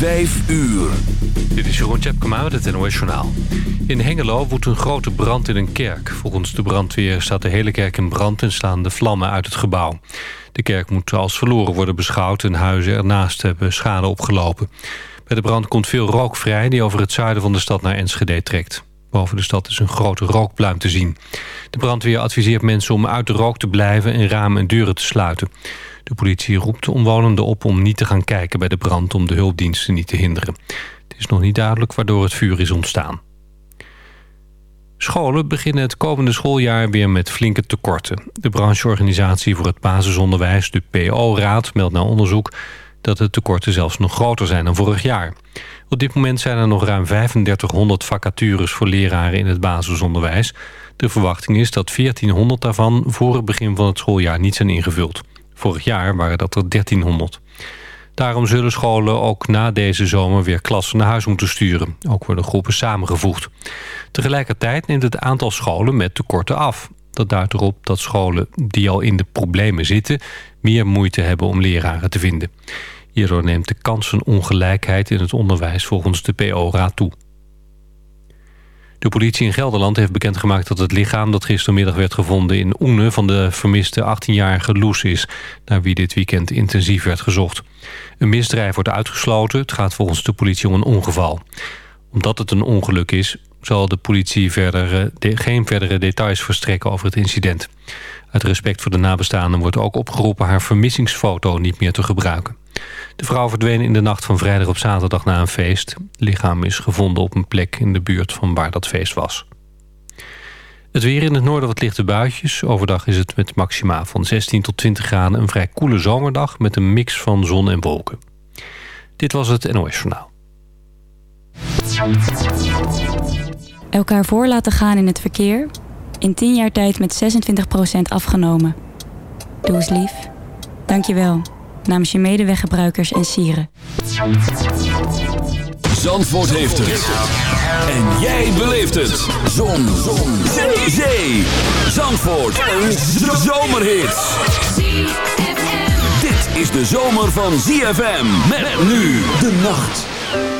Vijf uur. Dit is Jeroen Tjepkema met het NOS Journaal. In Hengelo woedt een grote brand in een kerk. Volgens de brandweer staat de hele kerk in brand en slaan de vlammen uit het gebouw. De kerk moet als verloren worden beschouwd en huizen ernaast hebben schade opgelopen. Bij de brand komt veel rook vrij die over het zuiden van de stad naar Enschede trekt. Boven de stad is een grote rookpluim te zien. De brandweer adviseert mensen om uit de rook te blijven en ramen en deuren te sluiten. De politie roept de omwonenden op om niet te gaan kijken bij de brand... om de hulpdiensten niet te hinderen. Het is nog niet duidelijk waardoor het vuur is ontstaan. Scholen beginnen het komende schooljaar weer met flinke tekorten. De brancheorganisatie voor het basisonderwijs, de PO-raad, meldt na onderzoek... dat de tekorten zelfs nog groter zijn dan vorig jaar. Op dit moment zijn er nog ruim 3500 vacatures voor leraren in het basisonderwijs. De verwachting is dat 1400 daarvan voor het begin van het schooljaar niet zijn ingevuld. Vorig jaar waren dat er 1300. Daarom zullen scholen ook na deze zomer weer klassen naar huis moeten sturen. Ook worden groepen samengevoegd. Tegelijkertijd neemt het aantal scholen met tekorten af. Dat duidt erop dat scholen die al in de problemen zitten... meer moeite hebben om leraren te vinden. Hierdoor neemt de kansenongelijkheid in het onderwijs volgens de PO-raad toe. De politie in Gelderland heeft bekendgemaakt dat het lichaam... dat gistermiddag werd gevonden in Oene van de vermiste 18-jarige Loes is... naar wie dit weekend intensief werd gezocht. Een misdrijf wordt uitgesloten. Het gaat volgens de politie om een ongeval. Omdat het een ongeluk is, zal de politie verder, geen verdere details verstrekken over het incident. Uit respect voor de nabestaanden wordt ook opgeroepen... haar vermissingsfoto niet meer te gebruiken. De vrouw verdween in de nacht van vrijdag op zaterdag na een feest. Lichaam is gevonden op een plek in de buurt van waar dat feest was. Het weer in het noorden wat lichte buitjes. Overdag is het met maxima van 16 tot 20 graden... een vrij koele zomerdag met een mix van zon en wolken. Dit was het NOS Journaal. Elkaar voor laten gaan in het verkeer... in 10 jaar tijd met 26% afgenomen. Doe eens lief. Dank je wel namens je medeweggebruikers en sieren. Zandvoort heeft het. En jij beleeft het. Zon. Zon. Zee. Zee. Zandvoort. Een zomerhit. Dit is de zomer van ZFM. Met nu de nacht.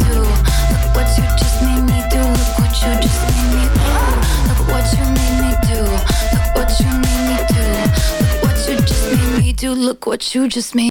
Do. Look what you just made.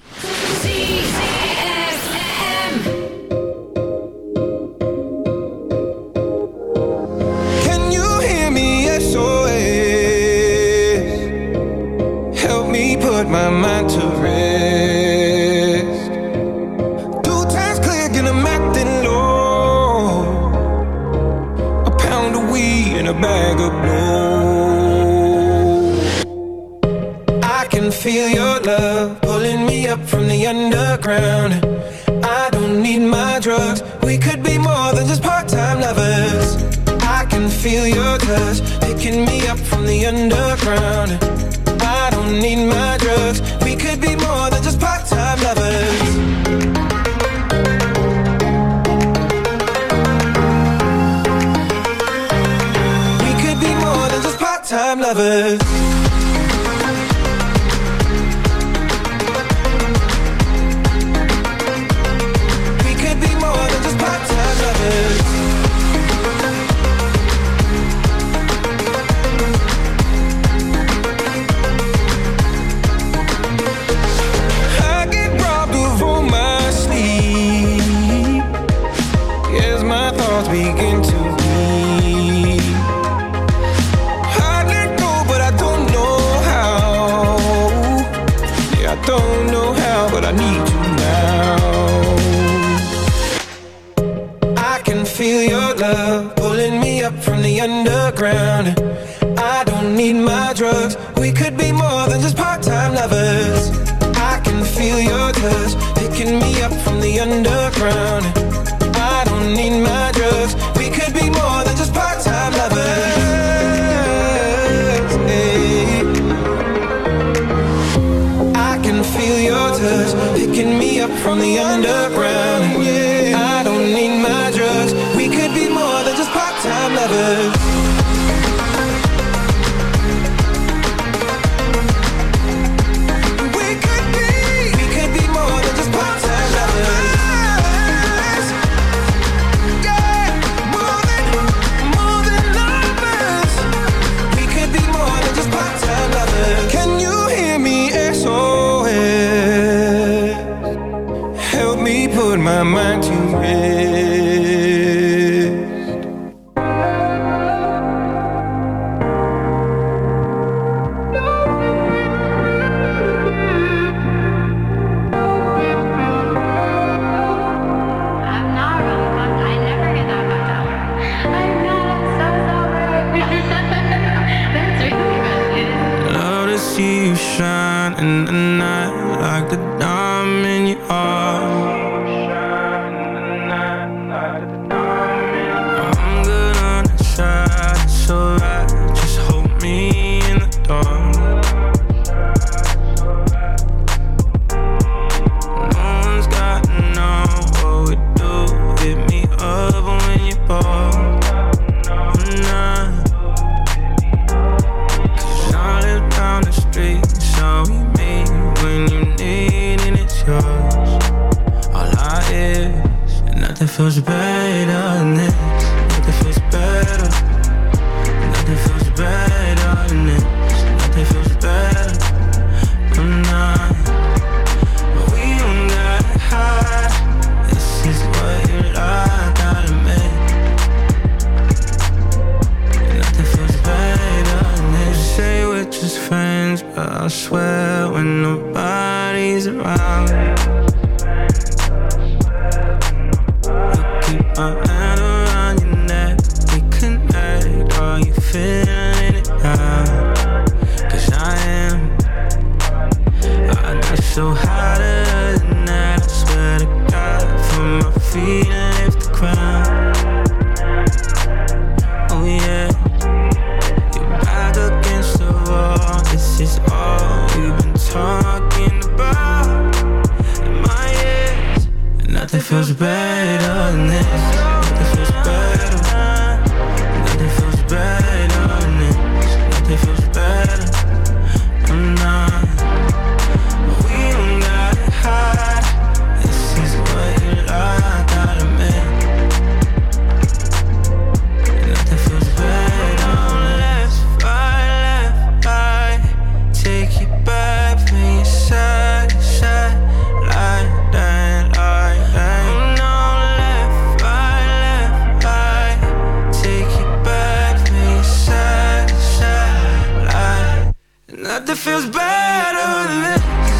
Rescue me,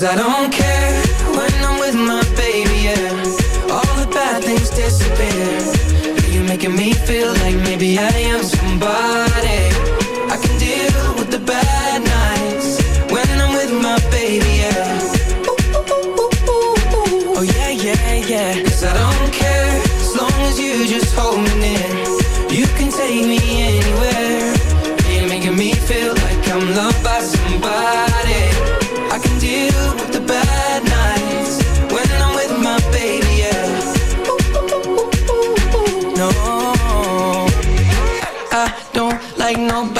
Cause I don't care when I'm with my baby, yeah. All the bad things disappear. You're making me feel like maybe I am somebody. I can deal with the bad nights when I'm with my baby, yeah. Oh yeah, yeah, yeah. Cause I don't care as long as you just hold me near. You can take me anywhere.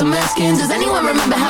some Does anyone remember how?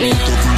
me.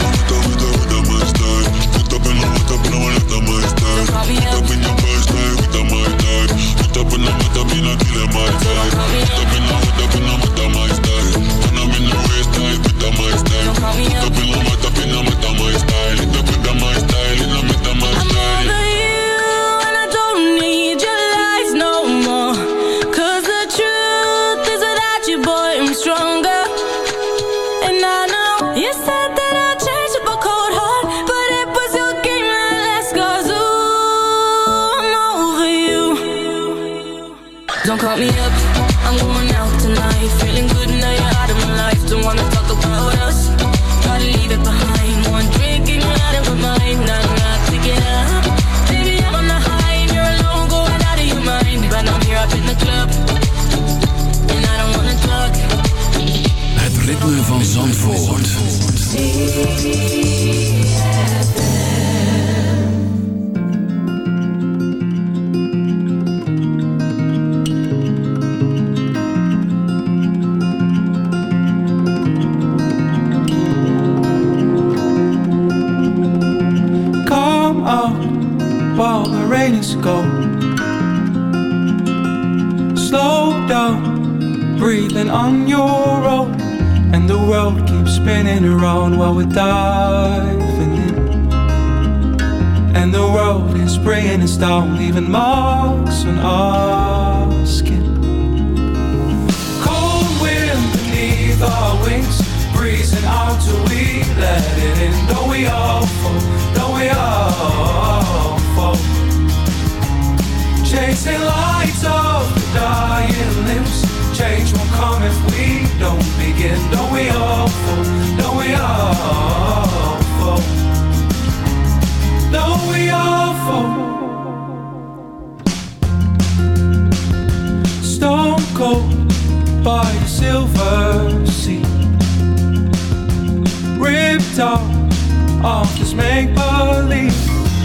While the rain is gone. Slow down, breathing on your own. And the world keeps spinning around while we're diving in. And the world is bringing us down, leaving marks on our skin. Cold wind beneath our wings, breezing out till we let it in. Don't we all fall? Don't we all? Chasing lights of the dying limbs. Change won't come if we don't begin. Don't we all fall? Don't we all fall? Don't we all fall? Stone cold by the silver sea. Ripped off of this make believe.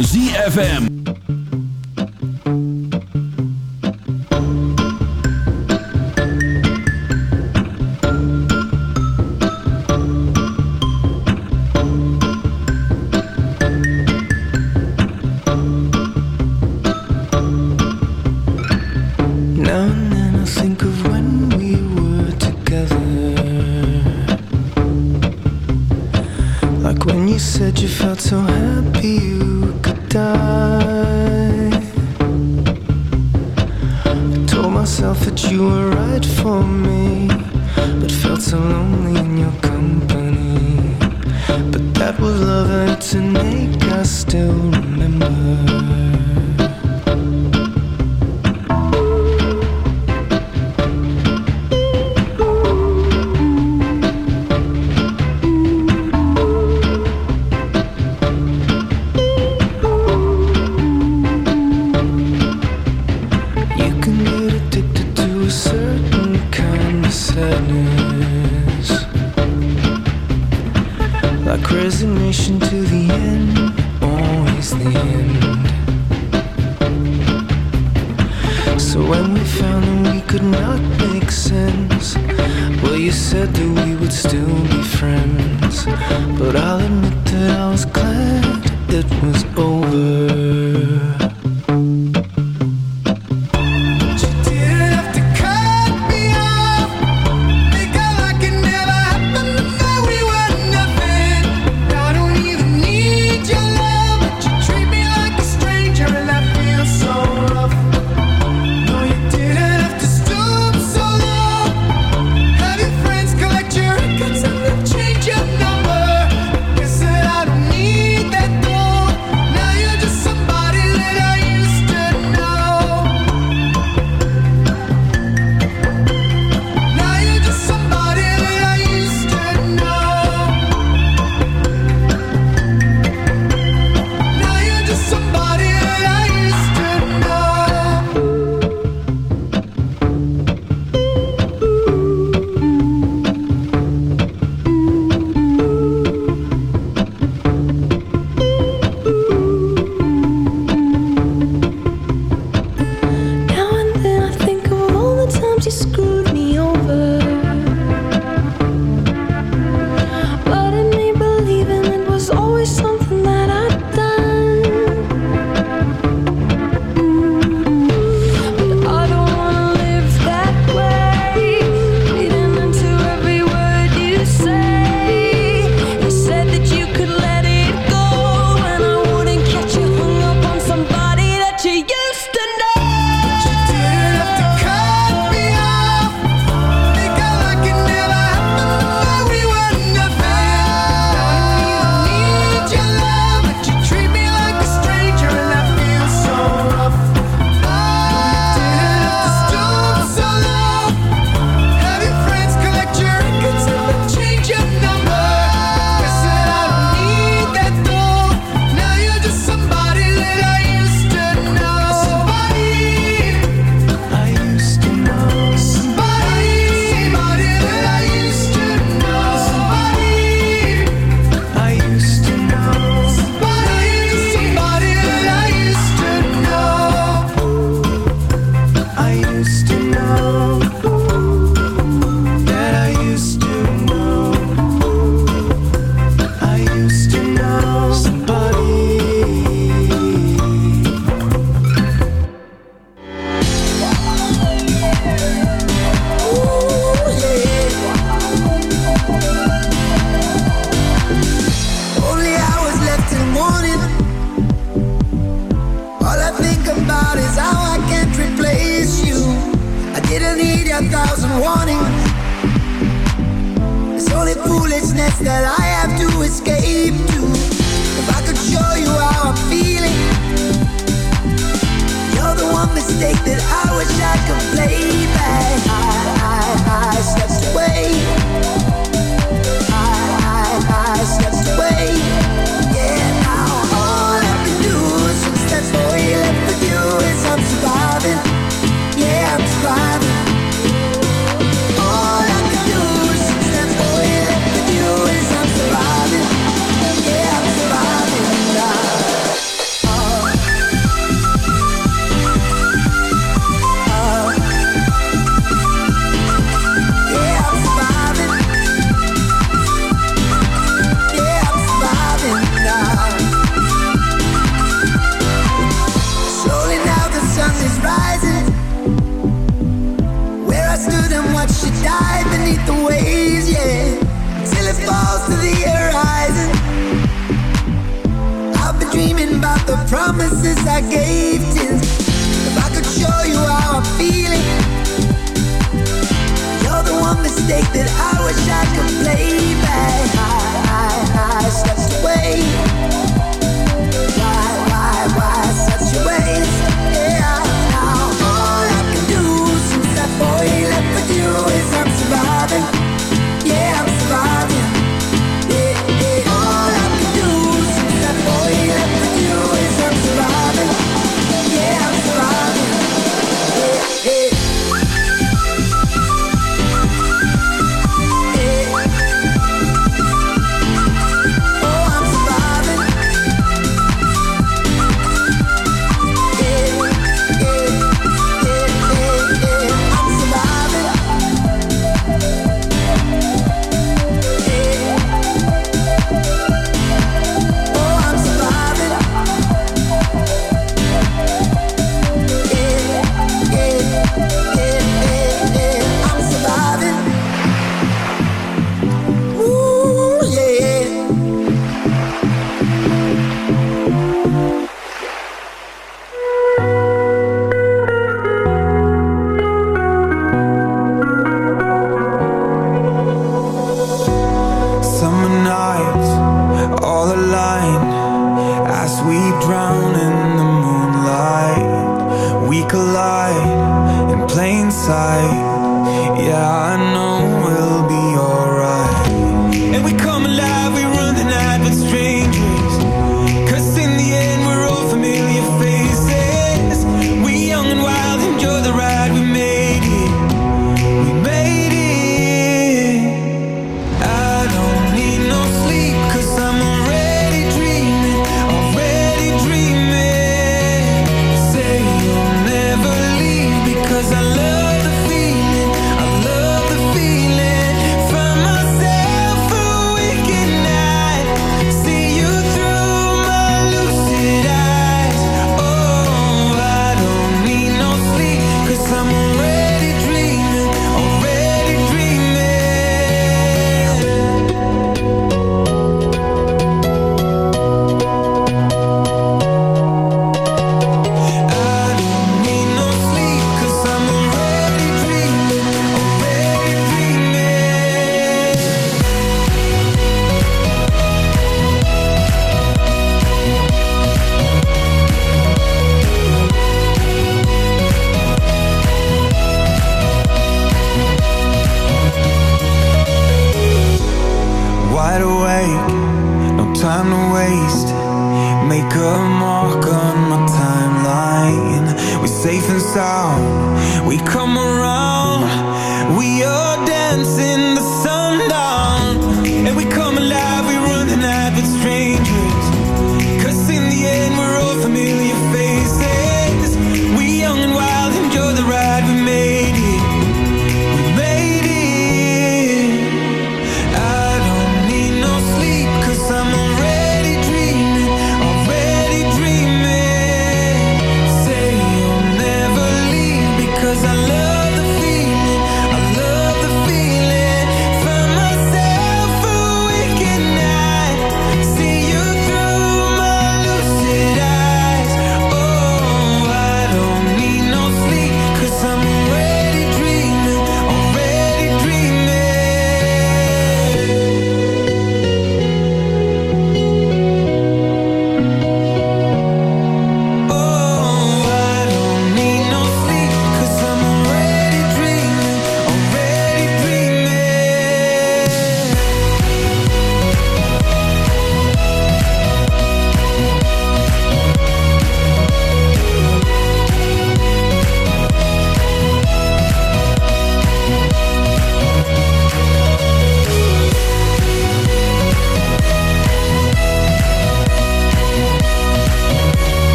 ZFM.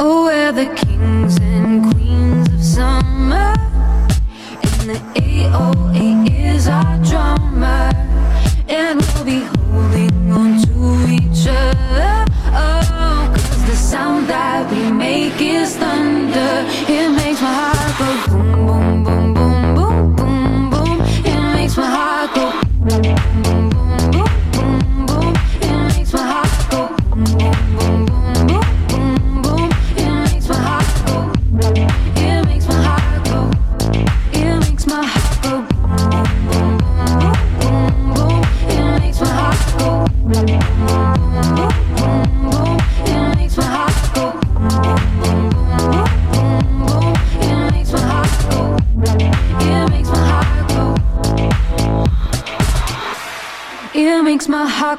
Oh, we're the kings and queens of summer. And the AOA is our drummer. And we'll be holding on to each other. Oh, cause the sound that we make is thunder. It makes my heart go boom, boom,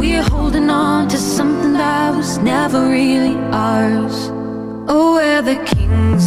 We're holding on to something that was never really ours. Oh, we're the kings